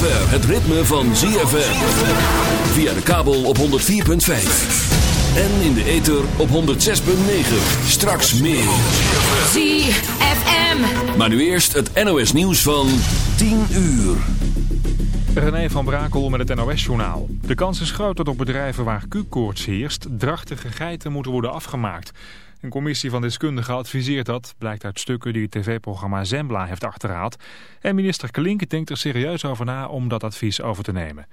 zover het ritme van ZFM. Via de kabel op 104.5. En in de ether op 106.9. Straks meer. ZFM. Maar nu eerst het NOS nieuws van 10 uur. René van Brakel met het NOS-journaal. De kans is groot dat op bedrijven waar Q-koorts heerst... drachtige geiten moeten worden afgemaakt. Een commissie van deskundigen adviseert dat... blijkt uit stukken die het tv-programma Zembla heeft achterhaald. En minister Klink denkt er serieus over na om dat advies over te nemen.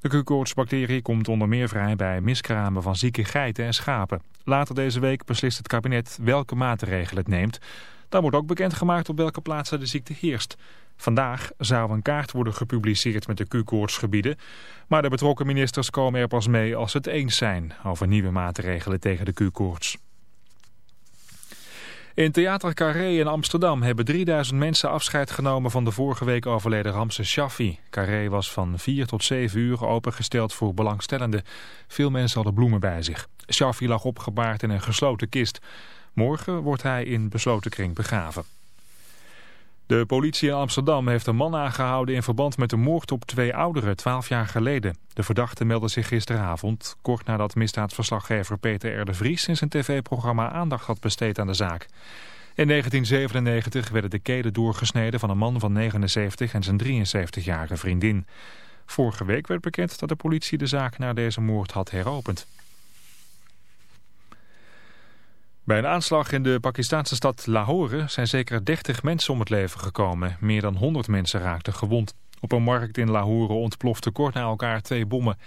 De Q-koortsbacterie komt onder meer vrij bij miskramen van zieke geiten en schapen. Later deze week beslist het kabinet welke maatregelen het neemt. Dan wordt ook bekendgemaakt op welke plaatsen de ziekte heerst. Vandaag zou een kaart worden gepubliceerd met de Q-koortsgebieden. Maar de betrokken ministers komen er pas mee als ze het eens zijn over nieuwe maatregelen tegen de Q-koorts. In Theater Carré in Amsterdam hebben 3000 mensen afscheid genomen van de vorige week overleden Ramse Shaffi. Carré was van 4 tot 7 uur opengesteld voor belangstellenden. Veel mensen hadden bloemen bij zich. Shaffi lag opgebaard in een gesloten kist. Morgen wordt hij in besloten kring begraven. De politie in Amsterdam heeft een man aangehouden in verband met de moord op twee ouderen 12 jaar geleden. De verdachte meldde zich gisteravond, kort nadat misdaadverslaggever Peter R. de Vries in zijn tv-programma aandacht had besteed aan de zaak. In 1997 werden de kelen doorgesneden van een man van 79 en zijn 73-jarige vriendin. Vorige week werd bekend dat de politie de zaak na deze moord had heropend. Bij een aanslag in de Pakistanse stad Lahore zijn zeker 30 mensen om het leven gekomen. Meer dan 100 mensen raakten gewond. Op een markt in Lahore ontplofte kort na elkaar twee bommen.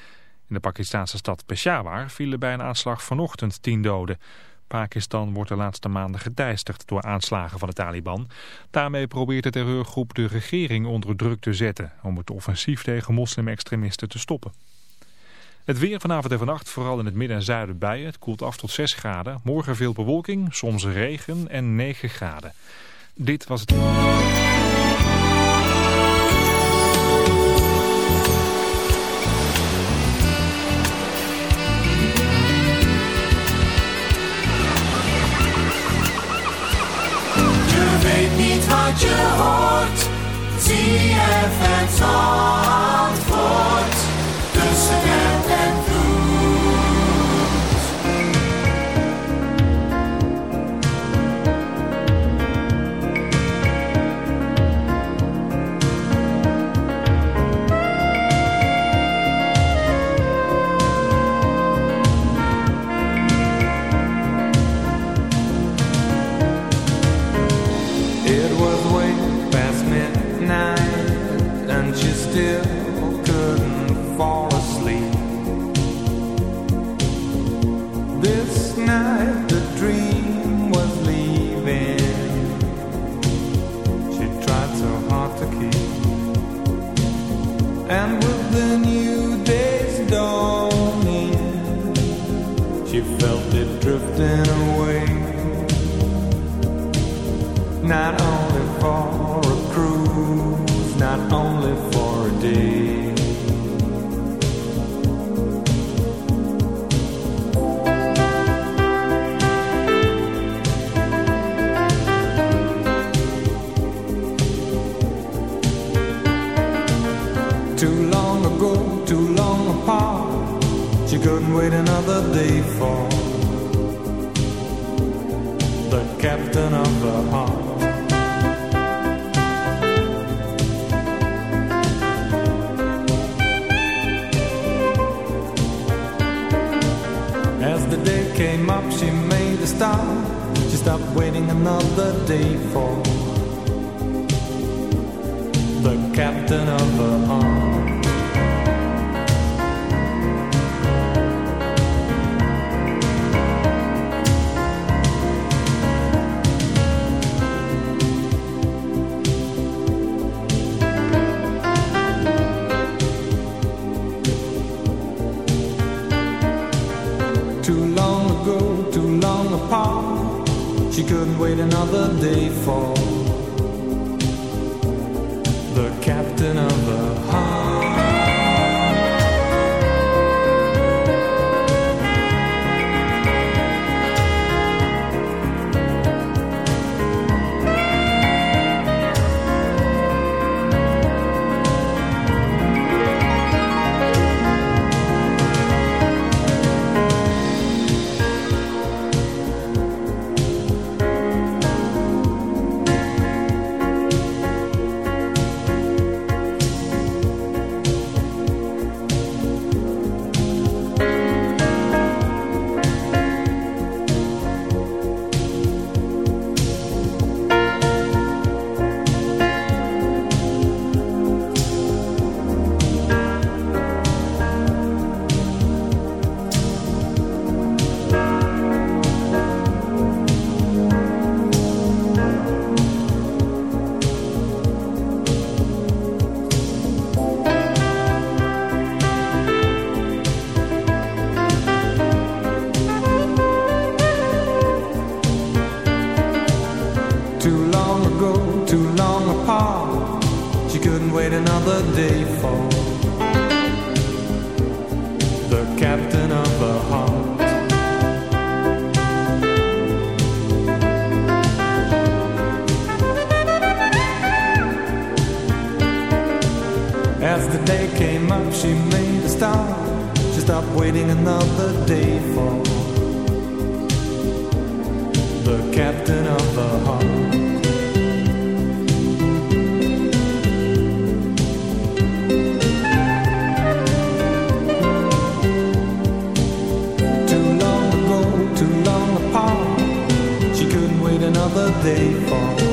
In de Pakistanse stad Peshawar vielen bij een aanslag vanochtend 10 doden. Pakistan wordt de laatste maanden geteisterd door aanslagen van de Taliban. Daarmee probeert de terreurgroep de regering onder druk te zetten... om het offensief tegen moslimextremisten te stoppen. Het weer vanavond en vannacht, vooral in het midden en zuiden buien. Het koelt af tot 6 graden. Morgen veel bewolking, soms regen en 9 graden. Dit was het... Je weet niet wat je hoort. Zie je. Tussen het en It the cat. they fall.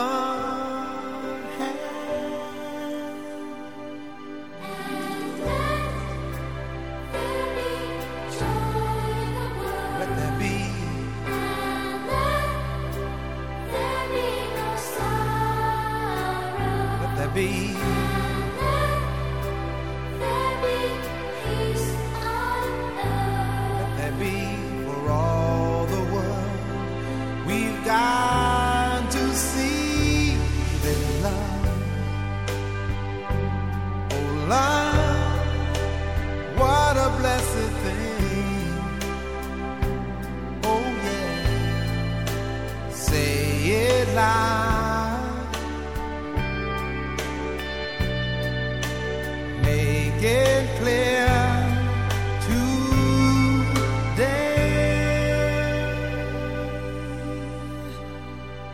Oh.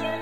you.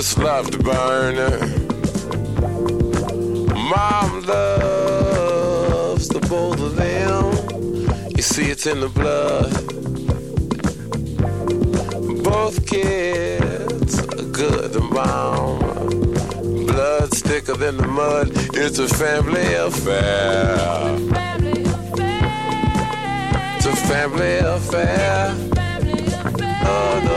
Just love to burn. Mom loves the both of them. You see, it's in the blood. Both kids are good and bomb. Blood's thicker than the mud. It's a family affair. It's a family affair. Oh,